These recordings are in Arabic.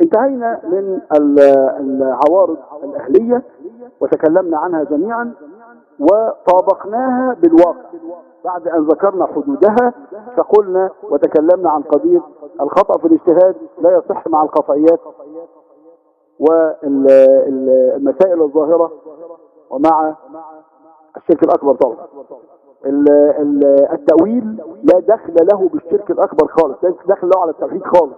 انتهينا من العوارض الأهلية وتكلمنا عنها جميعا وطابقناها بالواقع. بعد أن ذكرنا حدودها فقلنا وتكلمنا عن قضية الخطأ في الاجتهاد لا يصح مع القطعيات والمسائل الظاهرة ومع الشرك الأكبر طبعا. التأويل لا دخل له بالشرك الأكبر خالص لا دخل له على التوحيد خالص.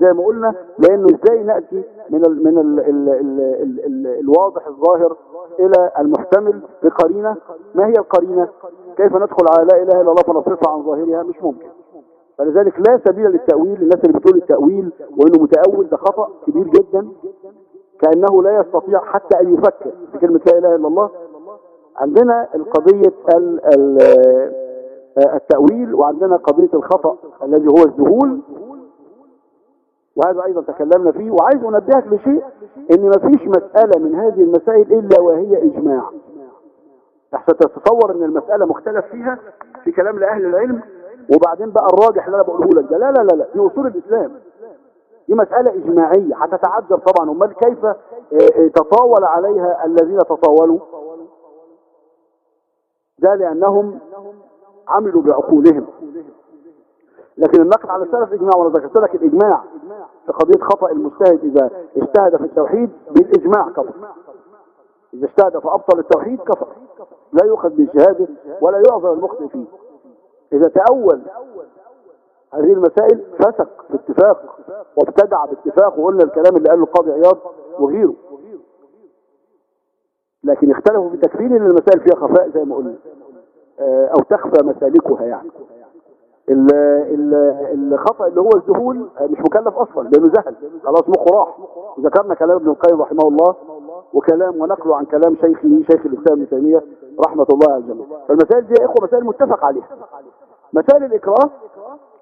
زي ما قلنا لأنه إزاي نأتي من ال من ال ال ال ال ال الواضح الظاهر إلى المحتمل بقرينة ما هي القرينة؟ كيف ندخل على لا إله إلا الله فنصرفها عن ظاهرها؟ مش ممكن. فلذلك لا سبيل للتأويل الناس اللي بتقول التأويل وإنه متأول ده خطأ كبير جدا كأنه لا يستطيع حتى أن يفكر في كلمة لا إله إلا الله. عندنا القضية التأويل وعندنا قضية الخطأ الذي هو الذهول. وهذا أيضا تكلمنا فيه. وعايز أنبهك لشيء إن ما فيش مسألة من هذه المسائل إلا وهي إجماع. حتى تتصور إن المسألة مختلف فيها في كلام لأهل العلم. وبعدين بقى الراجح اللي أنا بقوله لك ده. لا لا لا لا دي أصول الإسلام. دي مسألة إجماعية هتتعجب طبعا. أمال كيف تطاول عليها الذين تطاولوا؟ ده لأنهم عملوا بعقولهم. لكن النقل على السلف إجماع وأنا ذكرت لك الإجماع في قضية خطأ المجتهد إذا اجتهد في التوحيد بالإجماع كفر. إذا اجتهد فأبطل التوحيد كفر. لا يؤخذ باجتهاده ولا يعذر المخطئ فيه. إذا تأول هذه المسائل فسق باتفاق وابتدع باتفاق وقلنا الكلام اللي قاله القاضي عياض وغيره. لكن اختلفوا في تكفير إن المسائل فيها خفاء زي ما قلنا. أو تخفى مسالكها يعني. الخطأ اللي هو الذهول مش مكلف أصلا لأنه زهل خلاص مخه راح. وذكرنا كلام ابن القيم رحمه الله وكلام ونقله عن كلام شيخه شيخ الإسلام ابن تيمية رحمة الله على الجميع. فالمسائل دي يا إخوة مسائل متفق عليها. مسائل الإكراه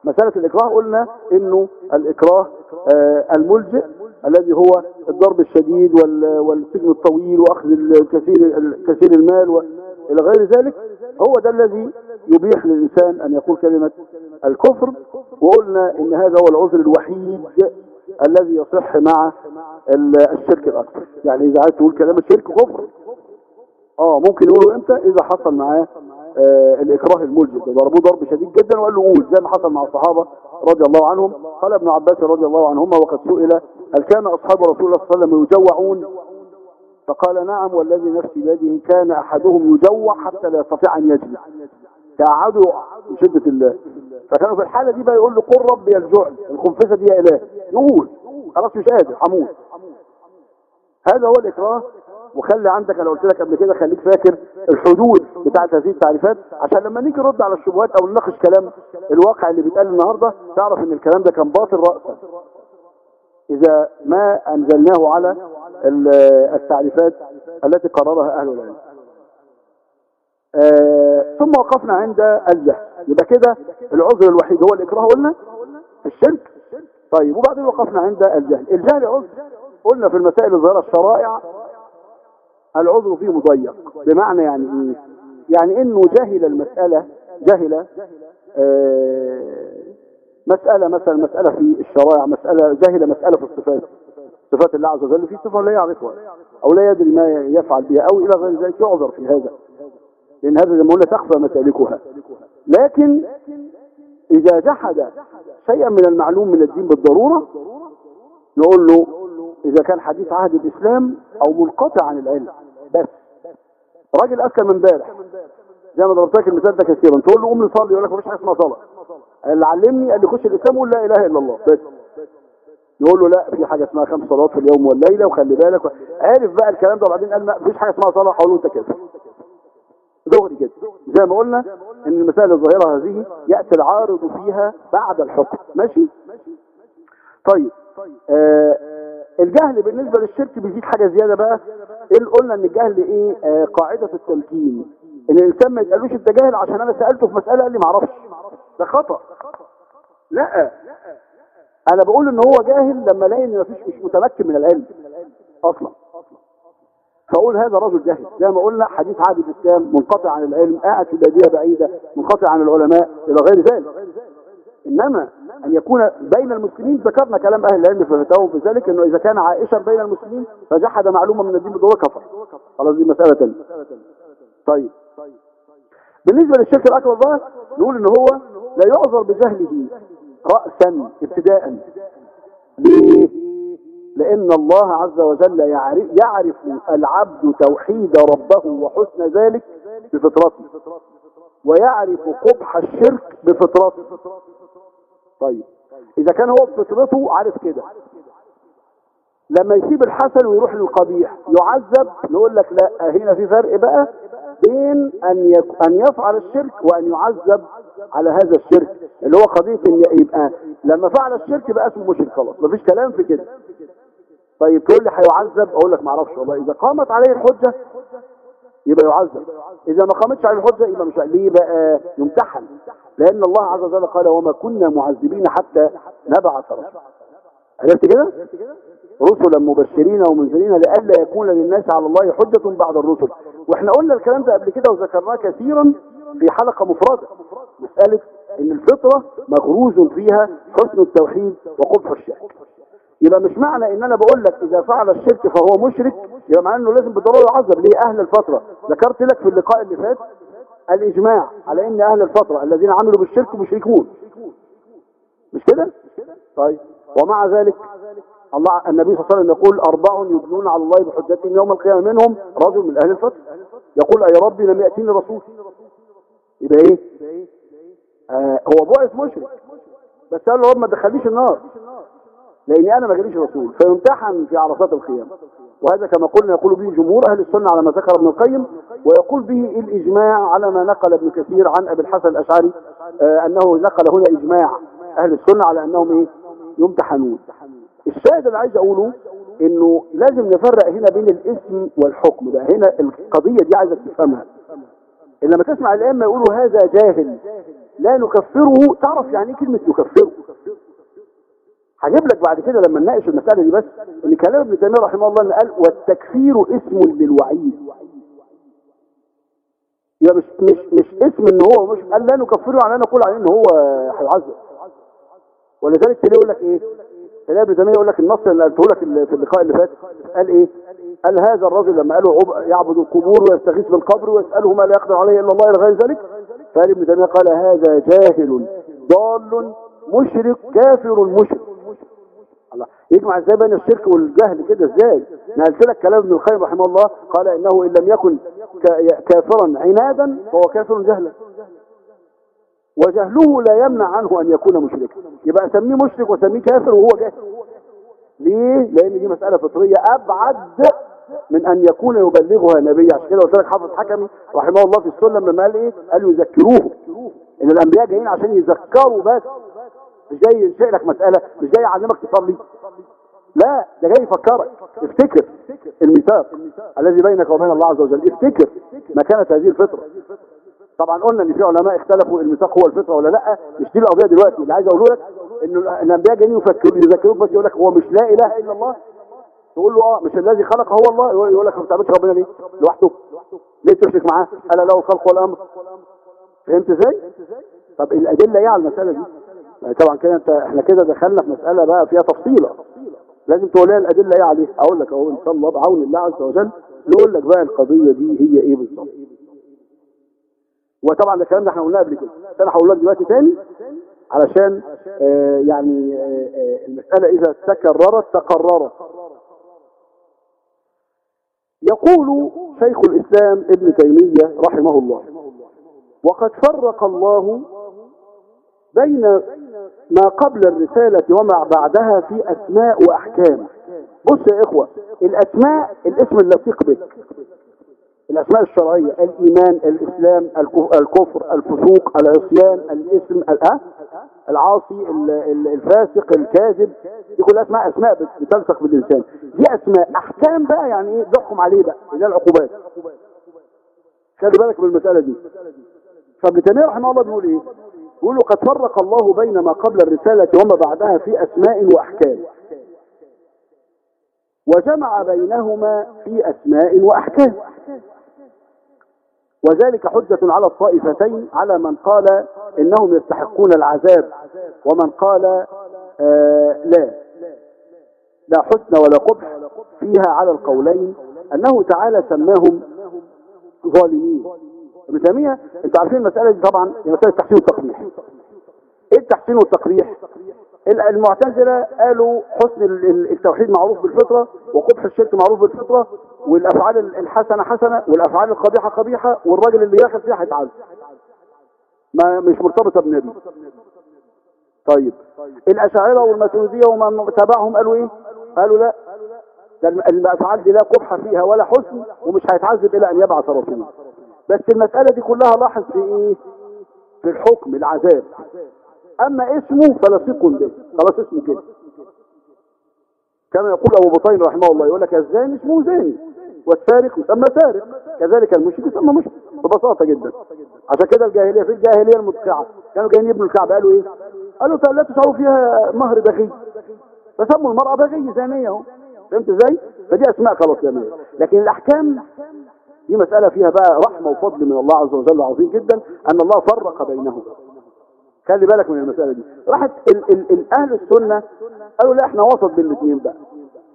مسألة الإكراه قلنا إنه الإكراه آه الملجئ الذي هو الضرب الشديد والسجن الطويل وأخذ الكثير كثير المال وإلى غير ذلك هو ده الذي يبيح للإنسان أن يقول كلمة الكفر وقلنا إن هذا هو العذر الوحيد الذي يصح مع الشرك الأكبر. يعني إذا عايز تقول كلام الشرك كفر. آه ممكن يقولوا إمتى؟ إذا حصل معاه آه الإكراه الملجئ. ضربوه ضرب شديد جدا وقال له قول زي ما حصل مع الصحابة رضي الله عنهم. قال ابن عباس رضي الله عنهما وقد سئل هل كان أصحاب رسول الله صلى الله عليه وسلم يجوعون؟ فقال نعم والذي نفسي بيده كان أحدهم يجوع حتى لا يستطيع أن يجلس. تقعدوا من شدة الله. فكانوا في الحالة دي بقى يقول له قل ربي الجوع الخنفسة دي يا إله يقول. خلاص مش قادر. حمود هذا هو الإكراه. وخلي عندك أنا قلت لك قبل كده خليك فاكر الحدود بتاعت هذه التعريفات. عشان لما نيجي نرد على الشبهات أو نناقش كلام الواقع اللي بيتقال النهارده تعرف إن الكلام ده كان باطل راسا. إذا ما أنزلناه على التعريفات التي قررها أهل العلم. آه ثم وقفنا عند الجهل. يبقى كده العذر الوحيد هو الإكراه قلنا الشرك. طيب وبعدين وقفنا عند الجهل. الجهل عذر. قلنا في المسائل الظاهرة الشرائع العذر فيه مضيق. بمعنى يعني إيه؟ يعني إنه جهل المسألة جهل آه مسألة مثلا مسألة في الشرائع مسألة جهل مسألة في الصفات. صفات الله عز وجل في صفة لا يعرفها أو لا يدري ما يفعل بها أو إلى غير ذلك يعذر في هذا. لأن هذا زي ما قلنا تخفى مسالكها لكن إذا جحد شيئا من المعلوم من الدين بالضرورة نقول له إذا كان حديث عهد الإسلام أو منقطع عن العلم بس. راجل أكل من امبارح. زي ما ضربت لك المثال ده كثيرا. تقول له قوم نصلي يقول لك مفيش حاجة اسمها صلاة. اللي علمني قال لي خش الإسلام وقول لا إله إلا الله. بس. يقول له لا في حاجة اسمها خمس صلوات في اليوم والليلة وخلي بالك. عارف بقى الكلام ده وبعدين قال ما فيش حاجة اسمها صلاة. حول أنت كده. دغري كده زي ما قلنا إن المسائل الظاهرة هذه يأتي العارض فيها بعد الحكم. ماشي؟ طيب آه الجهل بالنسبة للشرك بيزيد حاجة زيادة بقى. إيه قلنا إن الجهل إيه؟ آه قاعدة التمكين. إن الإنسان ما يسألوش أنت جاهل عشان أنا سألته في مسألة قال لي معرفش. ده خطأ. لا. أنا بقول إن هو جاهل لما ألاقي إن مفيش مش متمكن من العلم أصلا. فأقول هذا رجل جاهل. زي ما قلنا حديث عادل الاسلام منقطع عن العلم قاعد في بادية بعيدة منقطع عن العلماء إلى غير ذلك. إنما أن يكون بين المسلمين ذكرنا كلام أهل العلم في فتاوى في ذلك إنه إذا كان عائشا بين المسلمين فجحد معلومة من الدين بدون كفر. خلاص دي مسألة ثانية طيب. بالنسبة للشرك الأكبر بقى نقول إن هو لا يعذر بجهله راسا ابتداء. ليه؟ لأن الله عز وجل يعرف, يعرف العبد توحيد ربه وحسن ذلك بفطرته ويعرف قبح الشرك بفطرته. طيب إذا كان هو بفطرته عارف كده. لما يسيب الحسن ويروح للقبيح يعذب نقول لك لا هنا في فرق بقى بين أن يك... أن يفعل الشرك وأن يعذب على هذا الشرك اللي هو قضية إن يبقى لما فعل الشرك بقى اسمه مشرك خلاص. مفيش كلام في كده. طيب تقول لي هيعذب؟ أقول لك ما أعرفش والله. إذا قامت عليه الحجة يبقى يعذب. إذا ما قامتش عليه الحجة يبقى مش ليه بقى؟ يمتحن. لأن الله عز وجل قال وما كنا معذبين حتى نبعث رسولا. عرفت كده؟ رسلا مبشرين ومنذرين لئلا يكون للناس على الله حجة بعد الرسل. وإحنا قلنا الكلام ده قبل كده وذكرناه كثيرا في حلقة مفردة. مسألة إن الفطرة مغروز فيها حسن التوحيد وقبح الشرك. يبقى مش معنى إن أنا بقول لك إذا فعل الشرك فهو مشرك يبقى معنى إنه لازم بالضروره يعذب ليه أهل الفترة. ذكرت لك في اللقاء اللي فات الإجماع على إن أهل الفترة الذين عملوا بالشرك مشركون. مش كده؟ طيب. ومع ذلك الله النبي صلى الله عليه وسلم يقول أربع يبنون على الله بحجتهم يوم القيامة منهم رجل من أهل الفترة. يقول أي ربي لم يأتيني رسول. يبقى إيه؟ آه هو بعث مشرك. بس قال له رب ما تدخليش النار. لاني أنا ما جاليش رسول فيمتحن في عرصات القيامه وهذا كما قلنا يقول به جمهور أهل السنة على ما ذكر ابن القيم ويقول به الإجماع على ما نقل ابن كثير عن أبي الحسن الأشعري آه أنه نقل هنا إجماع أهل السنة على أنهم إيه؟ يمتحنون. الشاهد اللي عايز أقوله إنه لازم نفرق هنا بين الاسم والحكم. ده هنا القضية دي عايزك تفهمها. إن لما تسمع الأئمة يقولوا هذا جاهل لا نكفره تعرف يعني إيه كلمة نكفره؟ هجيب لك بعد كده لما نناقش المسألة دي بس إن كلام ابن تيمية رحمه الله قال والتكفير اسم للوعيد. يبقى مش مش مش اسم إن هو مش قال لا نكفره على أن نقول عليه إن هو هيعذب ولذلك تلاقي يقول لك إيه؟ تلاقي ابن تيمية يقول لك النص اللي قلته لك في اللقاء اللي فات قال إيه؟ قال هذا الرجل لما قالوا يعبد القبور ويستغيث بالقبر ويسأله ما لا يقدر عليه إلا الله إلى غير ذلك فقال ابن تيمية قال هذا جاهل ضال مشرك كافر مشرك. الله. يجمع إزاي بين الشرك والجهل كده؟ إزاي؟ نقلت لك كلام ابن القيم رحمه الله قال إنه إن لم يكن كافرا عنادا فهو كافر جهلا. وجهله لا يمنع عنه أن يكون مشركا. يبقى أسميه مشرك وأسميه كافر وهو جاهل. ليه؟ لأن دي مسألة فطرية. أبعد من أن يكون يبلغها نبي. عشان كده قلت لك حافظ حكمي رحمه الله في السنة لما قال إيه؟ قال يذكروه. إن الأنبياء جايين عشان يذكروا بس. مش جاي ينشئ لك مسألة مش جاي يعلمك تصلي. لا ده جاي يفكرك. افتكر الميثاق الذي بينك وبين الله عز وجل. افتكر ما كانت هذه الفطرة. طبعا قلنا إن في علماء اختلفوا الميثاق هو الفطرة ولا لأ. مش دي القضية دلوقتي. اللي عايز أقوله لك إن الأنبياء جايين يفكروا يذكروك بس يقول لك هو مش لا إله إلا الله. تقول له آه مش الذي خلق هو الله؟ يقول لك ما بتعبدش ربنا ليه؟ لوحده. ليه تشرك معاه؟ ألا له الخلق والأمر. فهمت إزاي؟ طب الأدلة إيه على المسألة دي؟ طبعا كده انت إحنا كده دخلنا في مسألة بقى فيها تفصيلة. لازم تقول لنا الأدلة إيه عليها أقول لك أهو إن شاء الله بعون الله عز وجل نقول لك بقى القضية دي هي إيه بالظبط. وطبعا الكلام ده إحنا قلناه قبل كده. أنا هقول لك دلوقتي تاني علشان آه يعني آه آه المسألة إذا تكررت تقررت. يقول شيخ الإسلام ابن تيمية رحمه الله وقد فرق الله بين ما قبل الرسالة وما بعدها في أسماء وأحكام. بص يا إخوة الأسماء الاسم اللطيق بك. الأسماء الشرعية الإيمان الإسلام الكف- الكفر الفسوق العصيان الاسم ال-؟ العاصي ال- ال- الفاسق الكاذب. دي كلها أسماء بت- بتلصق بالإنسان. دي أسماء. أحكام بقى يعني إيه؟ بيحكم عليه بقى. اللي العقوبات. خلي بالك من المسألة دي. فابن تيمية رحمه الله بيقول إيه؟ بيقول له قد فرق الله بين ما قبل الرسالة وما بعدها في أسماء وأحكام. وجمع بينهما في أسماء وأحكام. وذلك حجة على الطائفتين على من قال إنهم يستحقون العذاب ومن قال آه لا. لا حسن ولا قبح فيها على القولين أنه تعالى سماهم ظالمين. تيمية. أنتوا عارفين المسألة دي طبعا هي مسألة تحسين والتقبيح إيه التحسين والتقبيح؟ المعتزلة قالوا حسن ال- ال- التوحيد معروف بالفطرة وقبح الشرك معروف بالفطرة والأفعال ال- الحسنة حسنة والأفعال القبيحة قبيحة والراجل اللي ياخد فيها هيتعذب ما مش مرتبطة بنبي طيب. الأشاعرة والماتريدية ومن تبعهم قالوا إيه؟ قالوا لا. الأفعال دي لا قبح فيها ولا حسن ومش هيتعذب إلى أن يبعث رسولا. بس المسألة دي كلها لاحظ في إيه؟ في الحكم العذاب. أما اسمه فلصيق به. خلاص اسمه كده. كما يقول أبو بطين رحمه الله يقول لك الزاني اسمه زاني والسارق يسمى سارق كذلك المشرك يسمى مشرك ببساطة جدا. عشان كده الجاهلية في الجاهلية المدقعه كانوا جايين يبنوا الكعبة قالوا إيه؟ قالوا لا تشعروا فيها مهر بغي. فسموا المرأة بغي زانيه أهو. فهمت إزاي؟ فدي أسماء خلاص جميله لكن الأحكام دي مسألة فيها بقى رحمة وفضل من الله عز وجل عظيم جدا أن الله فرق بينهم. خلي بالك من المسألة دي. راحت أهل السنة قالوا لا إحنا وسط بين الاثنين بقى.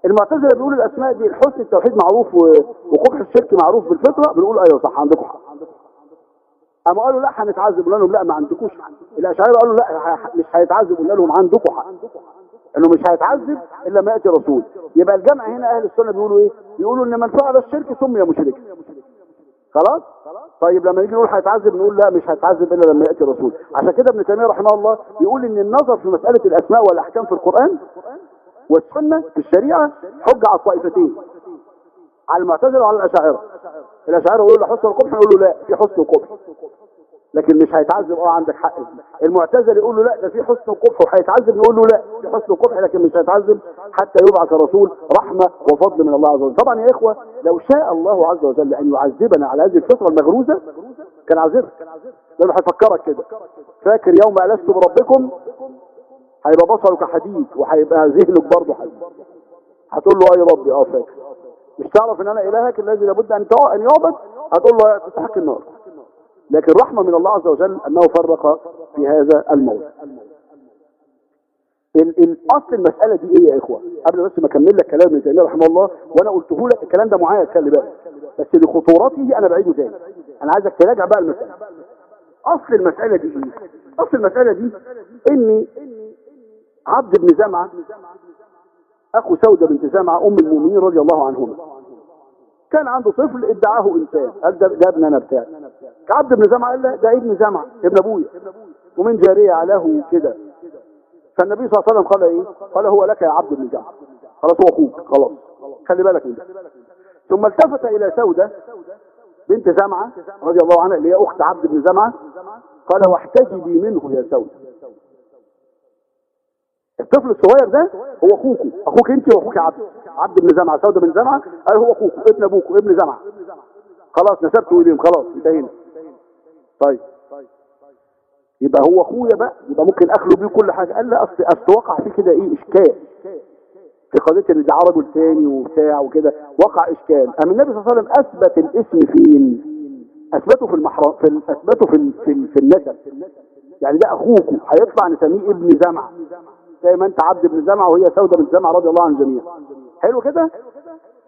المعتزلة بيقولوا الأسماء دي الحسن التوحيد معروف وقبح الشرك معروف بالفطرة بنقول أيوه صح عندكم حق. أما قالوا لا هنتعذب قلنا لهم. لا ما عندكوش حق. الأشاعرة قالوا لا مش هيتعذب قلنا لهم عندكم حق. انه مش هيتعذب إلا ما يأتي رسول يبقى الجمع هنا أهل السنة بيقولوا إيه؟ بيقولوا إن من فعل الشرك سمي مشركا. خلاص؟ طيب لما نيجي نقول هيتعذب نقول لا مش هيتعذب إلا لما يأتي الرسول. عشان كده ابن تيمية رحمه الله بيقول إن النظر في مسألة الأسماء والأحكام في القرآن والسنة في الشريعة حجه على الطائفتين على المعتزلة وعلى الأشاعرة. الأشاعرة يقولوا له حسن وقبح نقول له لا في حسن وقبح لكن مش هيتعذب. آه عندك حق. المعتزله يقول له لا ده في حسن وقبح وهيتعذب نقول له لا في حسن وقبح لكن مش هيتعذب حتى يبعث رسول رحمة وفضل من الله عز وجل. طبعا يا إخوة لو شاء الله عز وجل أن يعذبنا على هذه الفطرة المغروزة كان عذبك. لأنه هيفكرك كده. فاكر يوم الست بربكم؟ هيبقى بصرك حديد وهيبقى ذهنك برضه حديد. هتقول له أي ربي؟ آه فاكر. مش تعرف إن أنا إلهك الذي لابد أن أن يعبد؟ هتقول له تستحق النار. لكن رحمة من الله عز وجل أنه فرق في هذا الموضوع. ال- الاصل المسألة دي إيه يا إخوة؟ قبل بس ما أكمل لك كلام ابن رحمه الله وأنا قلته لك الكلام ده معايا خلي بالك. بس لخطورته أنا بعيده تاني أنا عايزك تراجع بقى المسألة. أصل المسألة دي إيه؟ أصل المسألة دي ان عبد بن زمعة أخو سودة بنت زمعة أم المؤمنين رضي الله عنهما. كان عنده طفل ادعاه إنسان. قال ده, ده ابن أنا بتاعي عبد بن زمعة قال ده ابن زمعة ابن أبويا. ومن جارية علاه كده. فالنبي صلى الله عليه وسلم قال إيه؟ قال هو لك يا عبد بن زمعة. خلاص هو أخوك. خلاص. خلي بالك من ده. ثم التفت إلى سودة بنت زمعة رضي الله عنها اللي هي أخت عبد بن زمعة. قال واحتجبي منه يا سودة. الطفل الصغير ده هو اخوكم أخوك انت واخوك عبد. عبد بن زمعة سودة بن زمعة. قال هو اخوكم ابن ابوكم ابن زمعة. خلاص نسبته اليهم خلاص انتهينا. طيب. يبقى هو اخويا بقى يبقى ممكن اخلو بيه كل حاجة. قال لا اصل اصل وقع فيه كده إيه؟ اشكال. في قضية ان ده رجل ثاني وبتاع وكده. وقع اشكال. اما النبي صلى الله عليه وسلم أثبت الاسم فين؟ أثبته في المحرم في أثبته في في, في النسب. يعني ده اخوكم هيطلع نسميه ابن زمعة. زي ما انت عبد بن زمعة وهي سودة بن زمعة رضي الله عن الجميع حلو كده؟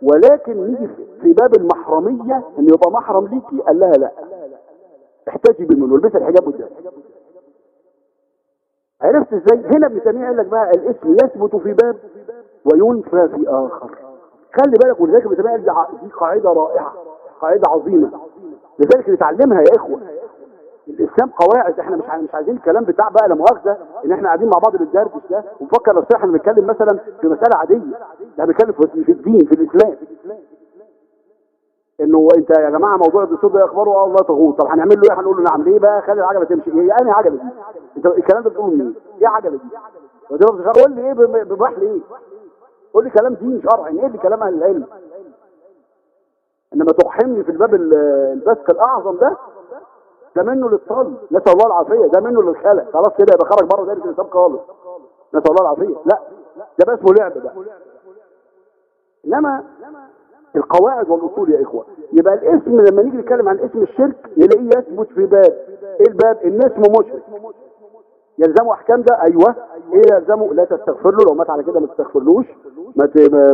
ولكن نيجي في- باب المحرمية إن يبقى محرم ليكي قال لها لا. احتجبي منه البسي الحجاب قدامك عرفت إزاي؟ هنا ابن قال لك بقى الاسم يثبت في باب وينفى في آخر. خلي بالك ولذلك ابن قال دي قاعدة رائعة قاعدة عظيمة. لذلك نتعلمها يا إخوة. الإسلام قواعد. إحنا مش مش عايزين الكلام بتاع بقى لا مؤاخذة إن إحنا قاعدين مع بعض بندردش ده. ونفكر لو إحنا بنتكلم مثلا في مسألة عادية. لا بنتكلم في الدين في الإسلام. إنه أنت يا جماعة موضوع الدستور ده اخباره آه والله تغوط. طب هنعمل له إيه؟ هنقول له نعم ليه بقى؟ خلي العجلة تمشي. إيه؟ يعني عجلة دي؟ أنت الكلام ده بتقوله منين إيه عجلة دي؟ شرعي قول لي إيه بباح لي إيه قول لي كلام دين شرعي. إيه اللي كلام أهل العلم؟ إنما تقحمني في الباب البسك الأعظم ده ده منه للطل نسأل الله العافية. ده منه للخلق خلاص كده يبقى خرج بره دايره النساب خالص. نسأل الله العافية. لا ده بقى اسمه لعب بقى. إنما القواعد والأصول يا إخوة يبقى الاسم لما نيجي نتكلم عن اسم الشرك نلاقيه يثبت في باب. إيه الباب؟ إن اسمه مشرك. يلزمه أحكام ده؟ أيوه. إيه يلزمه؟ لا تستغفر له. لو مات على كده ما تستغفرلوش. ما ما ما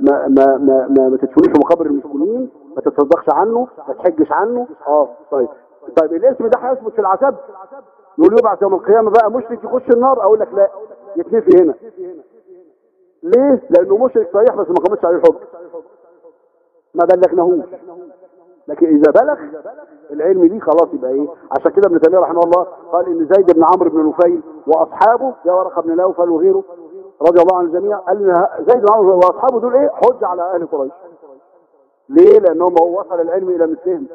ما ما, ما, ما, ما تدفنوش في مقابر المسلمين. ما تتصدقش عنه. ما تحجش عنه. آه طيب. طيب الاسم ده هيثبت في العذاب. يقول يبعث يوم القيامة بقى مشرك يخش النار؟ أقول لك لا يتنفي هنا. ليه؟ لأنه مشرك صحيح بس ما قامتش عليه الحكم ما بلغناهوش. لكن إذا بلغ العلم دي خلاص يبقى إيه؟ عشان كده ابن تيمية رحمه الله قال إن زيد بن عمرو بن نفيل وأصحابه يا ورقة بن نوفل وغيره رضي الله عن الجميع قال إن زيد بن عمرو وأصحابه دول إيه؟ حج على أهل قريش. ليه؟ لأنهم هو وصل العلم إلى مثلهم.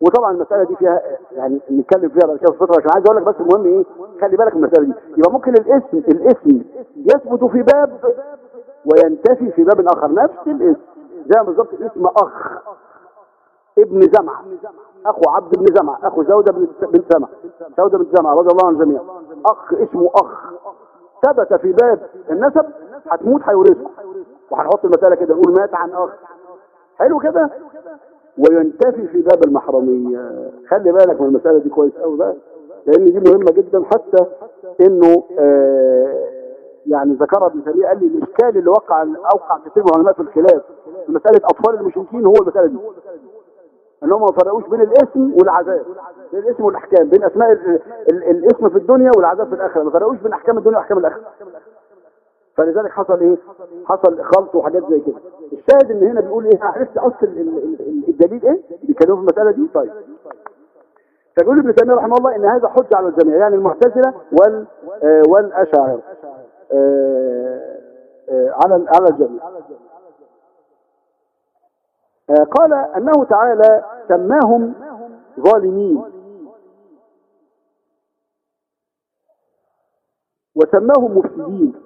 وطبعا المسألة دي فيها يعني نتكلم فيها بعد كده في فترة لكن عايز أقول لك بس المهم إيه خلي بالك من المسألة دي. يبقى ممكن الاسم الاسم يثبت في باب وينتفي في باب آخر. نفس الاسم زي بالظبط اسم أخ ابن زمعة. أخو عبد بن زمعة أخو زودة بن سمع زودة بن زمعة رضي الله عن الجميع أخ اسمه أخ. ثبت في باب النسب هتموت هيورثكم. وهنحط المسألة كده نقول مات عن أخ. حلو كده؟ وينتفي في باب المحرمية. خلي بالك من المسألة دي كويس قوي بقى لأن دي مهمة جدا حتى إنه آه يعني ذكرها ابن تيمية قال لي الإشكال اللي وقع أوقع كثير من العلماء في الخلاف في مسألة أطفال المشركين هو المسألة دي. انهم ما فرقوش بين الاسم والعذاب بين الاسم والأحكام بين أسماء ال ال الاسم في الدنيا والعذاب في الآخرة ما فرقوش بين أحكام الدنيا وأحكام الآخرة. فلذلك حصل إيه؟ حصل خلط وحاجات زي كده. الشاهد إن هنا بيقول إيه؟ عرفت أصل الدليل إيه؟ بيتكلموا في المسألة دي؟ طيب. فيقول ابن تيمية رحمه الله إن هذا حجه على الجميع يعني المعتزلة وال آه والأشاعرة. آه آه على على الجميع. قال أنه تعالى سماهم ظالمين. وسماهم مفسدين.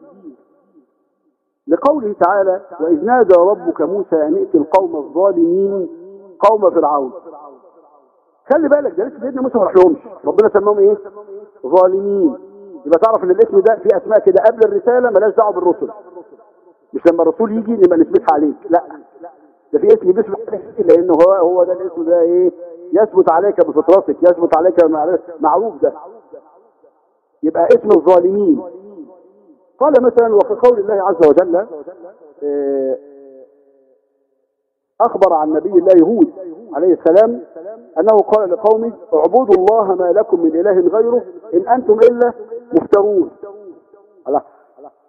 لقوله تعالى وإذ نادى ربك موسى أن ائت القوم الظالمين قوم فرعون. خلي بالك ده لسه سيدنا موسى ما راحلهمش. ربنا سماهم إيه؟ ظالمين. يبقى تعرف إن الاسم ده في أسماء كده قبل الرسالة ملاش دعوة بالرسل. مش لما الرسول يجي نبقى نثبتها عليك. لا. ده في اسم باسم لأنه هو هو ده الاسم ده إيه؟ يثبت عليك بفطرتك يثبت عليك معروف ده. يبقى اسم الظالمين. قال مثلا وفي قول الله عز وجل أخبر عن نبي الله هود عليه السلام أنه قال لقومه اعبدوا الله ما لكم من إله غيره إن أنتم إلا مفترون. الله.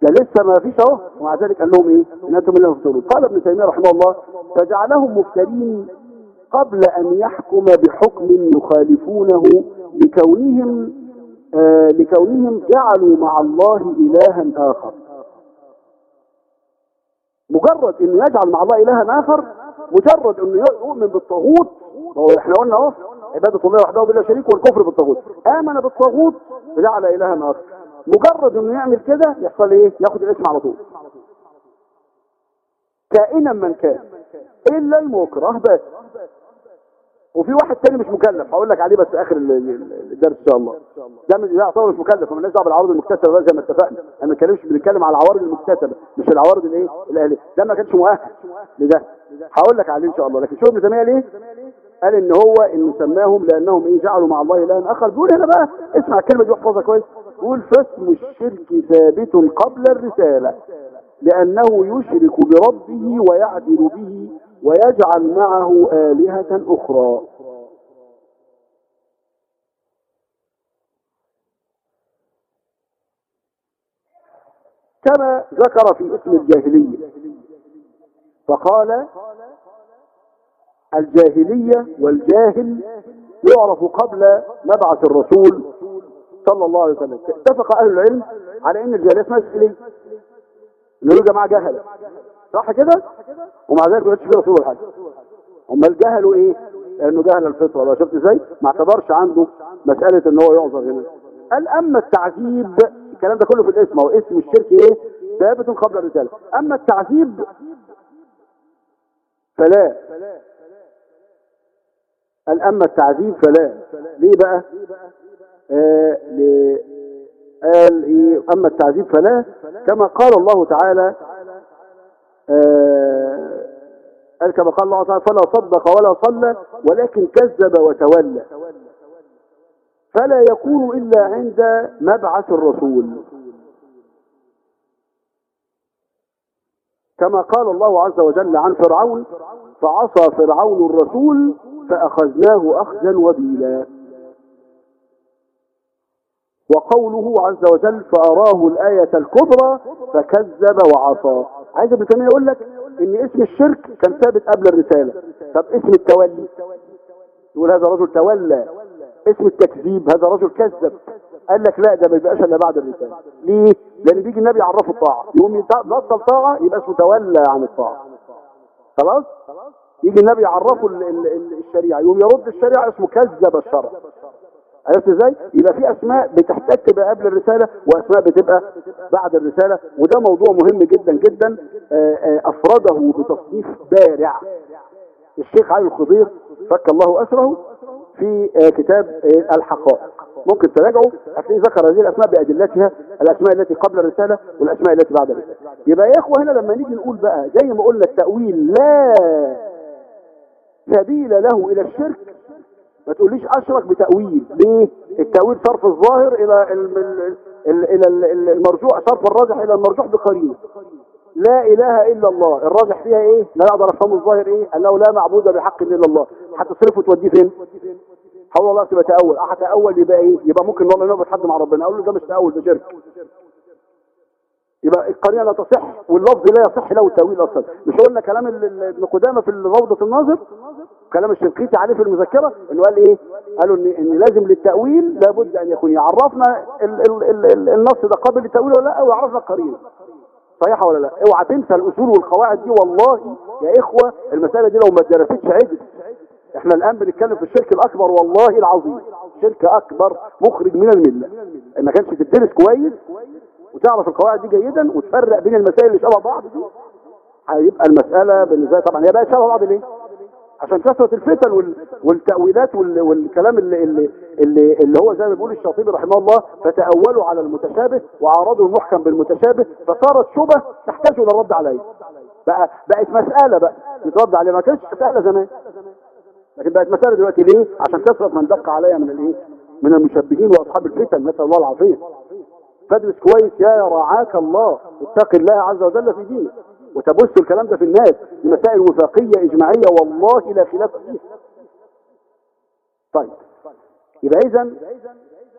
ده لسه ما فيش أهو ومع ذلك قال لهم إيه؟ إن أنتم إلا مفترون. قال ابن تيمية رحمه الله فجعلهم مفترين قبل أن يحكم بحكم يخالفونه لكونهم آه لكونهم جعلوا مع الله إلها آخر. مجرد إنه يجعل مع الله إلها آخر مجرد إنه يؤمن بالطاغوت هو إحنا قلنا أهو عبادة الله وحده بلا شريك والكفر بالطاغوت. آمن بالطاغوت وجعل إلها آخر. مجرد إنه يعمل كده يحصل إيه؟ ياخد الاسم على طول. كائنا من كان إلا المكره بس وفي واحد تاني مش مكلف هقول لك عليه بس في آخر الدرس إن شاء الله. ده من يعتبر مش مكلف ومالناش دعوه بالعوارض المكتسبة زي ما اتفقنا. أنا ما بنتكلمش بنتكلم على العوارض المكتسبة مش العوارض الإيه؟ الاهليه ده ما كانش مؤهل لده. هقول لك عليه إن شاء الله. لكن شو ابن تيمية ليه؟ قال إن هو انه سماهم لأنهم إيه؟ جعلوا مع الله الها آخر. بيقول هنا بقى اسمع الكلمة دي واحفظها كويس. يقول فاسم الشرك ثابت قبل الرسالة لأنه يشرك بربه ويعدل به ويجعل معه آلهة أخرى. كما ذكر في اسم الجاهلية. فقال الجاهلية والجاهل يعرف قبل مبعث الرسول صلى الله عليه وسلم. اتفق أهل العلم على أن الجاهلية اسمها الجاهلية إنه جماعة جهلة. صح كده؟ ومع ذلك ما فيه رسول ولا حاجة أمال جهلوا إيه؟ لأنه جهل الفطرة. بقى شفت إزاي؟ ما اعتبرش عنده مسألة إن هو يعذر هنا. قال أما التعذيب الكلام ده كله في الاسم. هو اسم الشرك إيه؟ ثابت قبل الرسالة. أما التعذيب فلا. قال أما التعذيب فلا. ليه بقى؟ آه قال إيه؟ أما التعذيب فلا. كما قال الله تعالى قال كما قال الله تعالى فلا صدق ولا صلى ولكن كذب وتولى. فلا يكون إلا عند مبعث الرسول. كما قال الله عز وجل عن فرعون فعصى فرعون الرسول فأخذناه أخذا وبيلا. وقوله عز وجل فأراه الآية الكبرى فكذب وعصى. عايز ابن تيمية يقول لك إن اسم الشرك كان ثابت قبل الرسالة. طب اسم التولي؟ يقول هذا رجل تولى. اسم التكذيب؟ هذا رجل كذب. قال لك لا ده ما يبقاش إلا بعد الرسالة. ليه؟ لأن بيجي النبي يعرفه الطاعة. يقوم يبطل طاعة يبقى اسمه تولى عن الطاعة. خلاص؟ يجي النبي يعرفه ال- ال- ال- الشريعة. يقوم يرد الشريعة اسمه كذب الشرع. عرفت إزاي؟ يبقى في أسماء تبقى قبل الرسالة وأسماء بتبقى بعد الرسالة وده موضوع مهم جدا جدا آه، آه، أفرده بتصنيف بارع. الشيخ علي الخضير فك الله أسره في آه، كتاب الحقائق. ممكن تراجعوا؟ هتلاقيه ذكر هذه الأسماء بأدلتها الأسماء التي قبل الرسالة والأسماء التي بعد الرسالة. يبقى يا إخوة هنا لما نيجي نقول بقى زي ما قلنا التأويل لا سبيل له إلى الشرك ما تقوليش أشرك بتأويل. ليه؟ التأويل صرف الظاهر إلى ال- ال- ال- إلى ال- ال- المرجوع صرف الراجح إلى المرجوح بقرينة. لا إله إلا الله. الراجح فيها إيه؟ لا أقدر أفهمه الظاهر إيه؟ أنه لا معبود بحق إلا الله. هتصرفه توديه فين؟ هو الله تبقى تأول. آه هتأول يبقى إيه؟ يبقى ممكن والله نعبد حد مع ربنا. أقول له ده مش تأول ده شرك. يبقى القرينة لا تصح واللفظ لا يصح له التأويل أصلا. مش قلنا كلام ابن قدامة في روضة الناظر؟ كلام الشنقيطي عليه في المذكرة إنه قال إيه؟ قالوا ان, إن لازم للتأويل لابد أن يكون يعرفنا ال ال ال ال النص ده قابل للتأويل ولا لا؟ ويعرفنا القرينه صحيحة ولا لا؟ اوعى تنسى الأصول والقواعد دي والله يا إخوة المسألة دي لو ما اتدرستش عدل. إحنا الآن بنتكلم في الشرك الأكبر والله العظيم. شرك أكبر مخرج من الملة. ما كانش تدرس كويس وتعرف القواعد دي جيدا وتفرق بين المسائل اللي شبه بعض دي هيبقى المسألة بالنسبة طبعا هي بقى شبه بعض ليه؟ عشان كثرة الفتن وال... والتأويلات وال... والكلام اللي, اللي, اللي, اللي هو زي ما بيقول الشاطبي رحمه الله فتأولوا على المتشابه وعارضوا المحكم بالمتشابه فصارت شبه تحتاج إلى الرد عليه بقى بقت مسألة بقى يترد عليها. ما كانتش سهلة زمان. لكن بقت مسألة دلوقتي ليه؟ عشان كثرة من دق عليها من الإيه؟ من المشبهين وأصحاب الفتن. نسأل الله العافية. فادرس كويس. يا رعاك الله. اتق الله عز وجل في دينك. وتبث الكلام ده في الناس مسائل وفاقية إجماعية والله لا خلاف فيها طيب. يبقى اذا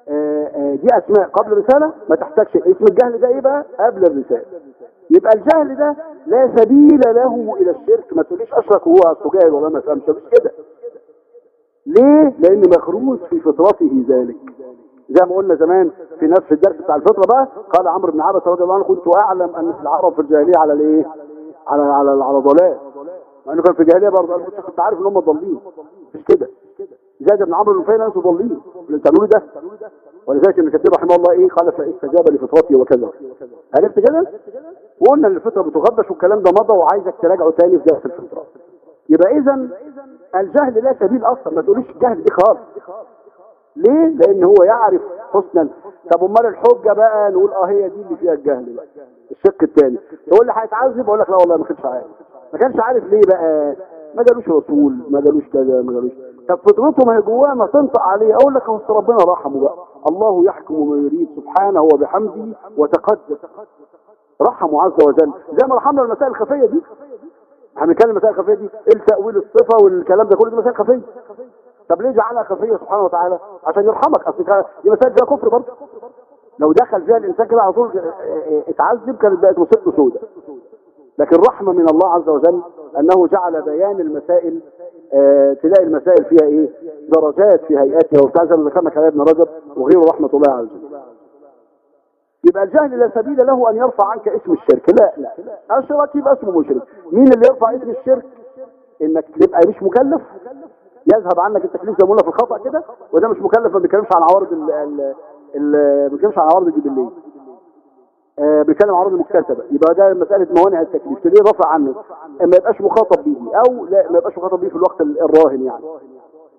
آه، آه، دي أسماء قبل الرسالة ما تحتاجش. اسم الجهل ده إيه بقى؟ قبل الرسالة. يبقى الجهل ده لا سبيل له إلى الشرك. ما تقوليش أشرك وهو اصله جاهل ولا ما فهمش مش كده. ليه؟ لأن مخروز في فطرته ذلك. زي ما قلنا زمان في نفس الدرس بتاع الفطرة بقى قال عمرو بن عبس رضي الله عنه كنت أعلم أن في العرب في الجاهلية على الإيه؟ على على على ضلال. مع إنه كان في الجاهلية برضه كنت عارف إن هم ضالين. مش كده؟ زاد بن عمرو بن نفيل أنتوا ضالين. اللي بتعملوه ده؟ ولذلك ابن كثير رحمه الله إيه؟ قال فاستجاب لفطرته وكذا. عرفت كده؟ وقلنا إن الفطرة بتغبش والكلام ده مضى وعايزك تراجعه تاني في درس الفطرة. يبقى اذا الجهل لا سبيل أصلا. ما تقوليش الجهل دي خالص. ليه؟ لأن هو يعرف حسنا طب أمال الحجة بقى؟ نقول آه هي دي اللي فيها الجهل بقى. الشق الثاني تقول لي هيتعذب؟ أقول لك لا والله ما كانش عارف. ما كانش عارف ليه بقى؟ ما جالوش رسول ما جالوش كذا ما جالوش طب فطرته ما هي جواه ما تنطق عليه أقول لك أصل ربنا رحمه بقى. الله يحكم ما يريد سبحانه وبحمده وتقدس رحمه عز وجل. زي ما رحمنا المسائل الخفية دي. إحنا بنتكلم المسائل الخفية دي؟ إيه التأويل الصفة والكلام ده كله دي مسائل خفية. طب ليه جعلها خفيه سبحانه وتعالى؟ عشان يرحمك. أصل دي مسائل فيها كفر برضه. لو دخل فيها الإنسان كده على طول آه، آه، اتعذب كانت بقت مصيبته سوداء لكن رحمة من الله عز وجل أنه جعل بيان المسائل آه، تلاقي المسائل فيها إيه؟ درجات في هيئاتها. وبتاع زي ما ذكرنا كلام ابن رجب وغيره رحمة الله عز وجل يبقى الجهل لا سبيل له أن يرفع عنك اسم الشرك. لا لا. اشرك يبقى اسمه مشرك. مين اللي يرفع اسم الشرك؟ إنك تبقى مش مكلف. يذهب عنك التكليف زي ما قلنا في الخطأ كده وده مش مكلف ما بيتكلمش عن عوارض ال ما بيتكلمش عن عوارض الجبلية. آه، بيتكلم عن عروض مكتسبة. يبقى ده مسألة موانع التكليف. تلاقيه رفع عنه. ما يبقاش مخاطب به أو لا ما يبقاش مخاطب به في الوقت ال- الراهن يعني.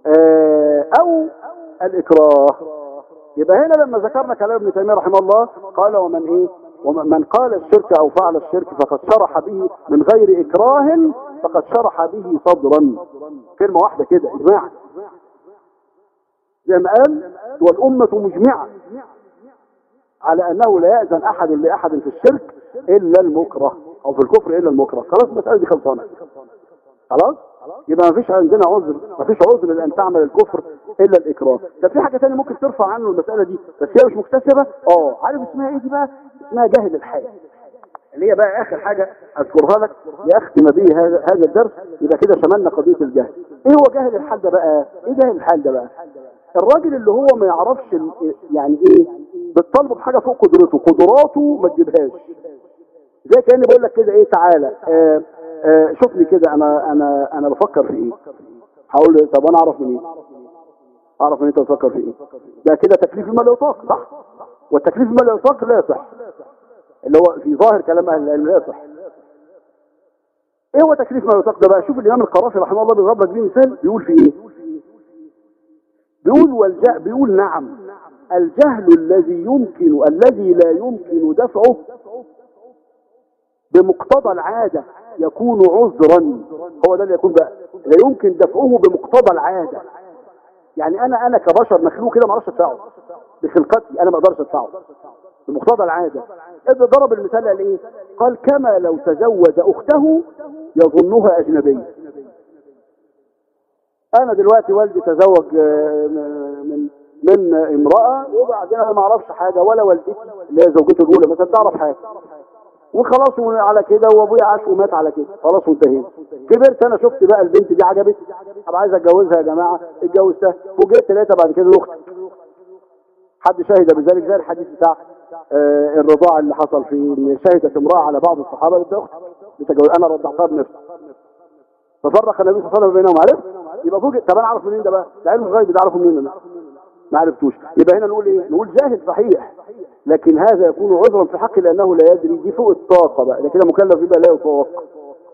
آه، أو الإكراه. يبقى هنا لما ذكرنا كلام ابن تيمية رحمه الله قال ومن إيه؟ ومن من قال الشرك أو فعل الشرك فقد شرح به من غير إكراه فقد شرح به صدرا. كلمة واحدة كده إجماع. زي ما قال والأمة مجمعة على أنه لا يأذن أحد لأحد في الشرك إلا المكره أو في الكفر إلا المكره. خلاص المسألة دي خلصانة. خلاص؟ يبقى ما فيش عندنا عذر ما فيش عذر لأن تعمل الكفر إلا الإكراه. طب في حاجة تانية ممكن ترفع عنه المسألة دي؟ بس هي مش مكتسبة؟ آه. عارف اسمها إيه دي بقى؟ اسمها جاهل الحال اللي هي بقى آخر حاجة أذكرها لك لاختم به هذا الدرس يبقى كده شملنا قضية الجهل. إيه هو جاهل الحال ده بقى؟ إيه جاهل الحال ده بقى؟ الراجل اللي هو ما يعرفش يعني إيه؟ بتطالبه بحاجة فوق قدرته قدراته ما تجيبهاش. زي كأني بقول لك كده إيه تعالى آه آه شوف لي كده أنا أنا أنا بفكر في إيه. هقول له طب أنا أعرف من إيه أعرف ان أنت بتفكر في إيه. ده كده تكليف ما لا يطاق صح؟ والتكليف ما لا يطاق لا يصح. اللي هو في ظاهر كلام أهل العلم لا يصح. إيه هو تكليف ما لا يطاق ده بقى شوف الإمام القرافي رحمه الله بيضرب لك بيه مثال بيقول في إيه؟ بيقول والج... بيقول نعم الجهل الذي يمكن الذي لا يمكن دفعه بمقتضى العادة يكون عذرا. هو ده اللي يكون بقى لا يمكن دفعه بمقتضى العادة. يعني أنا أنا كبشر مخلوق كده ما أعرفش أدفعه. بخلقتي أنا ما أقدرش أدفعه. بمقتضى العادة. اذا ضرب المثال قال إيه؟ قال كما لو تزوج أخته يظنها أجنبية. أنا دلوقتي والدي تزوج آه، من من امرأة وبعدين أنا ما أعرفش حاجة ولا والدتي اللي هي زوجته الأولى مثلا تعرف حاجة. وخلاص على كده وأبويا عاش ومات على كده. خلاص وانتهينا. كبرت أنا شفت بقى البنت دي عجبت طب عايز أتجوزها يا جماعة. اتجوزتها. وجيت ثلاثة بعد كده أختي. حد شهد بذلك؟ زي الحديث بتاع آه، الرضاع اللي حصل في إن شهدت امرأة على بعض ده أختي. بتجوز. أنا رضعتها بنفسي. ففرق النبي صلى الله عليه وسلم بينهم عرف يبقى فوق طب أنا أعرف منين ده بقى؟ ده علم الغيب ده أعرفه منين أنا؟ ما عرفتوش. يبقى هنا نقول إيه؟ نقول جاهل صحيح. لكن هذا يكون عذرا في حقه لأنه لا يدري دي فوق الطاقة بقى. ده كده مكلف يبقى لا يطاق.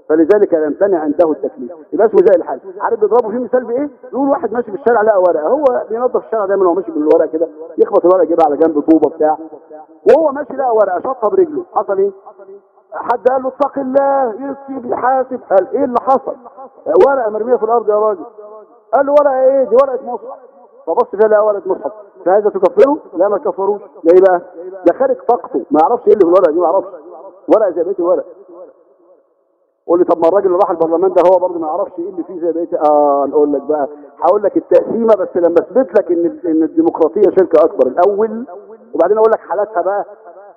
فلذلك يمتنع عنده التكليف. يبقى اسمه زي الحال. عارف بيضربوا فيه مثال بإيه؟ يقول واحد ماشي في الشارع لقى ورقة. هو بينظف الشارع دايما وهو ماشي بالورقة كده. يخبط الورقة يجيبها على جنب طوبة بتاع. وهو ماشي لقى ورقة شطها برجله. حصل إيه؟ حد قال له اتق الله يكتب يحاسب قال إيه اللي حصل؟ ورقة مرمية في الأرض يا راجل. قال له ورقة إيه؟ دي ورقة مصحف فبص فيها لقى ورقه مصحف. فهذا تكفره؟ لا ما تكفروش. ليه بقى ده خارج طاقته. ما يعرفش إيه اللي في الورقه دي ما يعرفش ورقه زي بقية الورق. قول لي طب ما الراجل اللي راح البرلمان ده هو برضه ما يعرفش إيه اللي فيه زي بقيه آه نقول لك بقى. هقول لك التقسيمة بس لما أثبت لك إن إن الديمقراطية شركة أكبر الأول وبعدين أقول لك حالاتها بقى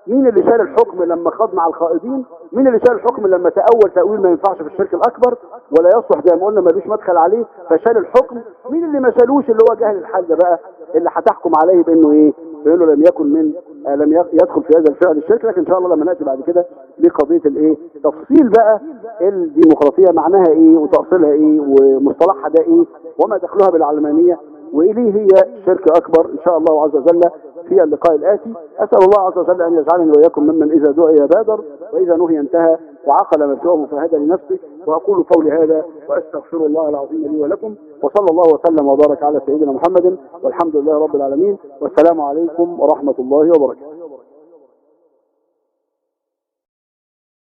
مين اللي شال الحكم لما خاض مع الخائضين مين اللي شال الحكم لما تأول تأويل ما ينفعش في الشرك الأكبر؟ ولا يصلح زي ما قلنا ملوش مدخل عليه فشال الحكم. مين اللي ما شالوش اللي هو جاهل الحال ده بقى؟ اللي هتحكم عليه بأنه إيه؟ بانه لم يكن من آه لم يدخل في هذا الفعل الشرك. لكن إن شاء الله لما نأتي بعد كده لقضيه الإيه؟ تفصيل بقى الديمقراطية معناها إيه؟ وتأصيلها إيه؟ ومصطلحها ده إيه؟ وما دخلها بالعلمانية. وإليه هي شرك أكبر إن شاء الله عز وجل في اللقاء الآتي. أسأل الله عز وجل أن يجعلني وإياكم ممن إذا دعي بادر وإذا نهي انتهى وعقل مسواه فهدى لنفسه. وأقول قولي هذا وأستغفر الله العظيم لي ولكم. وصلى الله وسلم وبارك على سيدنا محمد والحمد لله رب العالمين. والسلام عليكم ورحمة الله وبركاته.